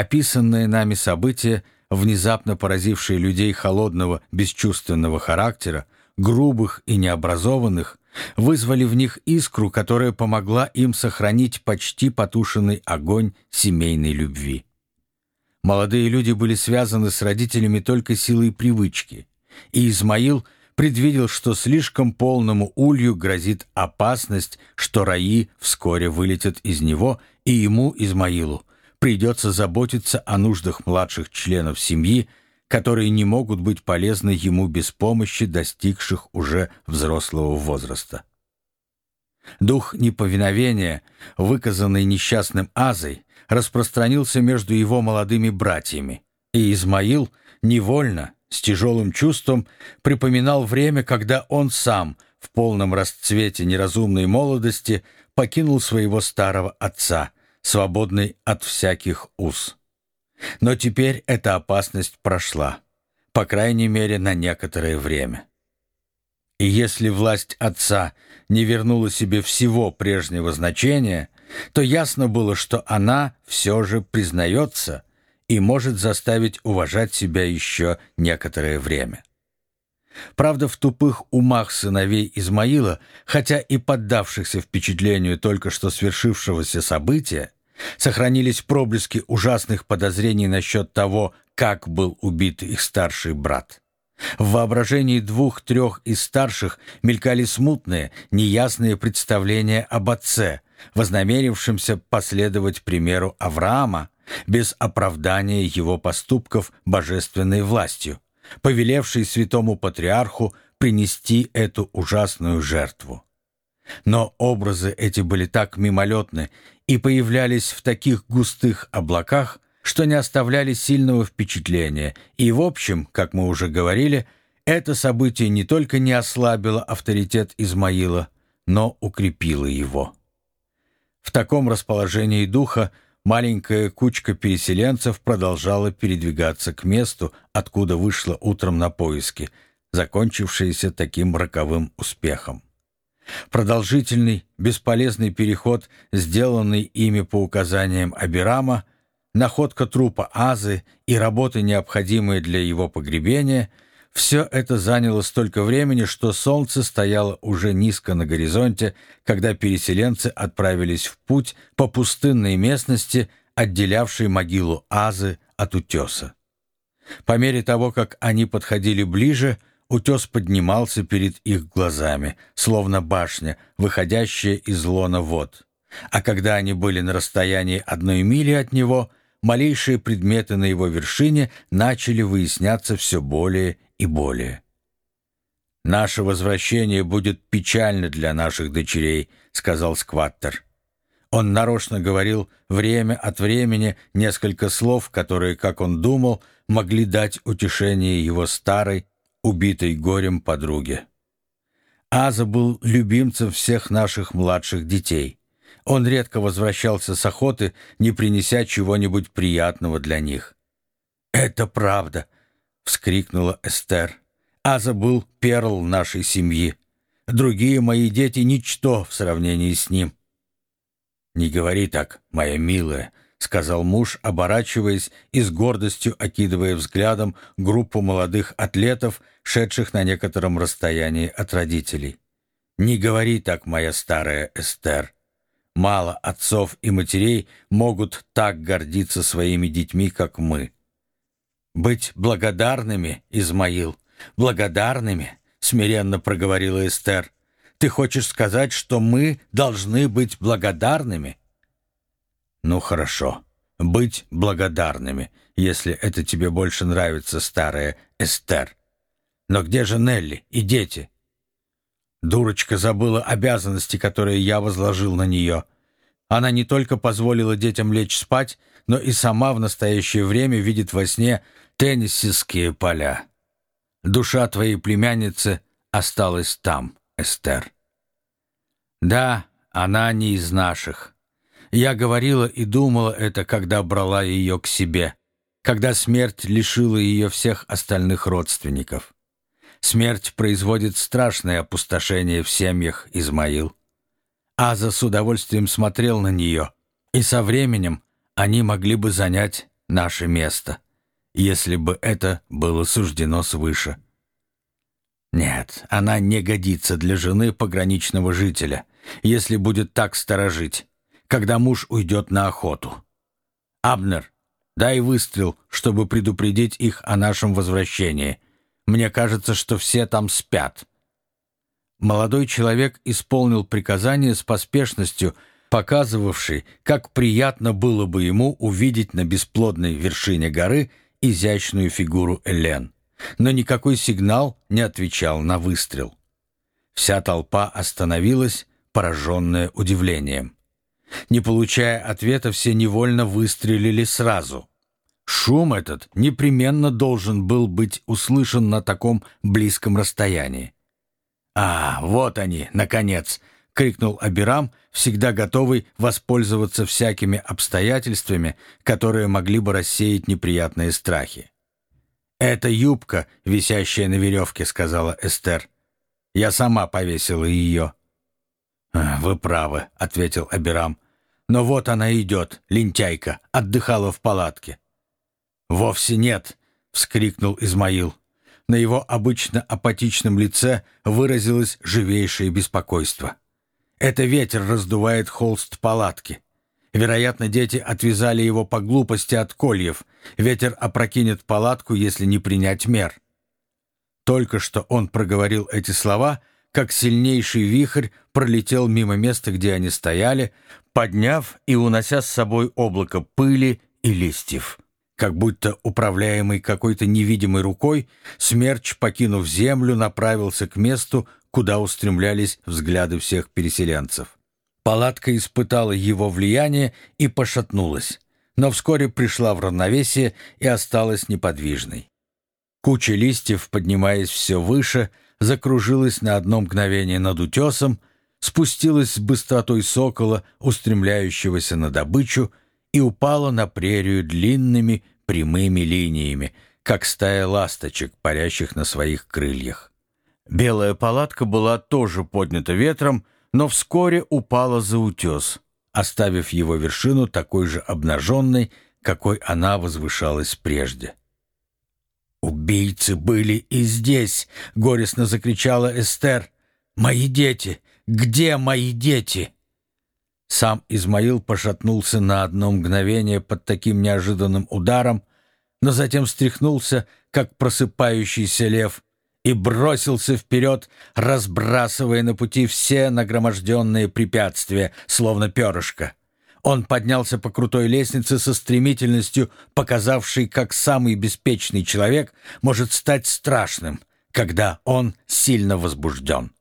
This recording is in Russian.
Описанные нами события, внезапно поразившие людей холодного, бесчувственного характера, грубых и необразованных, вызвали в них искру, которая помогла им сохранить почти потушенный огонь семейной любви. Молодые люди были связаны с родителями только силой привычки, и Измаил предвидел, что слишком полному улью грозит опасность, что раи вскоре вылетят из него, и ему, Измаилу, придется заботиться о нуждах младших членов семьи, которые не могут быть полезны ему без помощи достигших уже взрослого возраста. Дух неповиновения, выказанный несчастным Азой, распространился между его молодыми братьями, и Измаил невольно, с тяжелым чувством, припоминал время, когда он сам, в полном расцвете неразумной молодости, покинул своего старого отца, свободный от всяких уз. Но теперь эта опасность прошла, по крайней мере, на некоторое время. И если власть отца не вернула себе всего прежнего значения, то ясно было, что она все же признается и может заставить уважать себя еще некоторое время. Правда, в тупых умах сыновей Измаила, хотя и поддавшихся впечатлению только что свершившегося события, сохранились проблески ужасных подозрений насчет того, как был убит их старший брат. В воображении двух-трех из старших мелькали смутные, неясные представления об отце, вознамерившемся последовать примеру Авраама без оправдания его поступков божественной властью, повелевшей святому патриарху принести эту ужасную жертву. Но образы эти были так мимолетны и появлялись в таких густых облаках, что не оставляли сильного впечатления, и, в общем, как мы уже говорили, это событие не только не ослабило авторитет Измаила, но укрепило его. В таком расположении духа маленькая кучка переселенцев продолжала передвигаться к месту, откуда вышла утром на поиски, закончившиеся таким роковым успехом. Продолжительный, бесполезный переход, сделанный ими по указаниям Абирама, находка трупа Азы и работы, необходимые для его погребения, все это заняло столько времени, что солнце стояло уже низко на горизонте, когда переселенцы отправились в путь по пустынной местности, отделявшей могилу Азы от утеса. По мере того, как они подходили ближе, Утес поднимался перед их глазами, словно башня, выходящая из лона вод. А когда они были на расстоянии одной мили от него, малейшие предметы на его вершине начали выясняться все более и более. «Наше возвращение будет печально для наших дочерей», — сказал Скваттер. Он нарочно говорил время от времени несколько слов, которые, как он думал, могли дать утешение его старой, убитой горем подруге. Аза был любимцем всех наших младших детей. Он редко возвращался с охоты, не принеся чего-нибудь приятного для них. «Это правда!» — вскрикнула Эстер. «Аза был перл нашей семьи. Другие мои дети — ничто в сравнении с ним». «Не говори так, моя милая», — сказал муж, оборачиваясь и с гордостью окидывая взглядом группу молодых атлетов, шедших на некотором расстоянии от родителей. «Не говори так, моя старая Эстер. Мало отцов и матерей могут так гордиться своими детьми, как мы. Быть благодарными, Измаил, благодарными, смиренно проговорила Эстер. Ты хочешь сказать, что мы должны быть благодарными? «Ну хорошо, быть благодарными, если это тебе больше нравится, старая Эстер. Но где же Нелли и дети?» Дурочка забыла обязанности, которые я возложил на нее. Она не только позволила детям лечь спать, но и сама в настоящее время видит во сне теннисские поля. Душа твоей племянницы осталась там, Эстер. Да, она не из наших. Я говорила и думала это, когда брала ее к себе, когда смерть лишила ее всех остальных родственников. Смерть производит страшное опустошение в семьях, Измаил. Аза с удовольствием смотрел на нее, и со временем они могли бы занять наше место, если бы это было суждено свыше. Нет, она не годится для жены пограничного жителя, если будет так сторожить, когда муж уйдет на охоту. Абнер, дай выстрел, чтобы предупредить их о нашем возвращении. Мне кажется, что все там спят». Молодой человек исполнил приказание с поспешностью, показывавшей, как приятно было бы ему увидеть на бесплодной вершине горы изящную фигуру Элен но никакой сигнал не отвечал на выстрел. Вся толпа остановилась, пораженная удивлением. Не получая ответа, все невольно выстрелили сразу. Шум этот непременно должен был быть услышан на таком близком расстоянии. «А, вот они, наконец!» — крикнул Абирам, всегда готовый воспользоваться всякими обстоятельствами, которые могли бы рассеять неприятные страхи. «Это юбка, висящая на веревке», — сказала Эстер. «Я сама повесила ее». «Вы правы», — ответил Абирам. «Но вот она идет, лентяйка, отдыхала в палатке». «Вовсе нет», — вскрикнул Измаил. На его обычно апатичном лице выразилось живейшее беспокойство. «Это ветер раздувает холст палатки. Вероятно, дети отвязали его по глупости от кольев. Ветер опрокинет палатку, если не принять мер. Только что он проговорил эти слова, как сильнейший вихрь пролетел мимо места, где они стояли, подняв и унося с собой облако пыли и листьев. Как будто управляемый какой-то невидимой рукой, смерч, покинув землю, направился к месту, куда устремлялись взгляды всех переселенцев. Палатка испытала его влияние и пошатнулась, но вскоре пришла в равновесие и осталась неподвижной. Куча листьев, поднимаясь все выше, закружилась на одно мгновение над утесом, спустилась с быстротой сокола, устремляющегося на добычу, и упала на прерию длинными прямыми линиями, как стая ласточек, парящих на своих крыльях. Белая палатка была тоже поднята ветром, но вскоре упала за утес, оставив его вершину такой же обнаженной, какой она возвышалась прежде. «Убийцы были и здесь!» — горестно закричала Эстер. «Мои дети! Где мои дети?» Сам Измаил пошатнулся на одно мгновение под таким неожиданным ударом, но затем встряхнулся, как просыпающийся лев, и бросился вперед, разбрасывая на пути все нагроможденные препятствия, словно перышко. Он поднялся по крутой лестнице со стремительностью, показавшей, как самый беспечный человек может стать страшным, когда он сильно возбужден.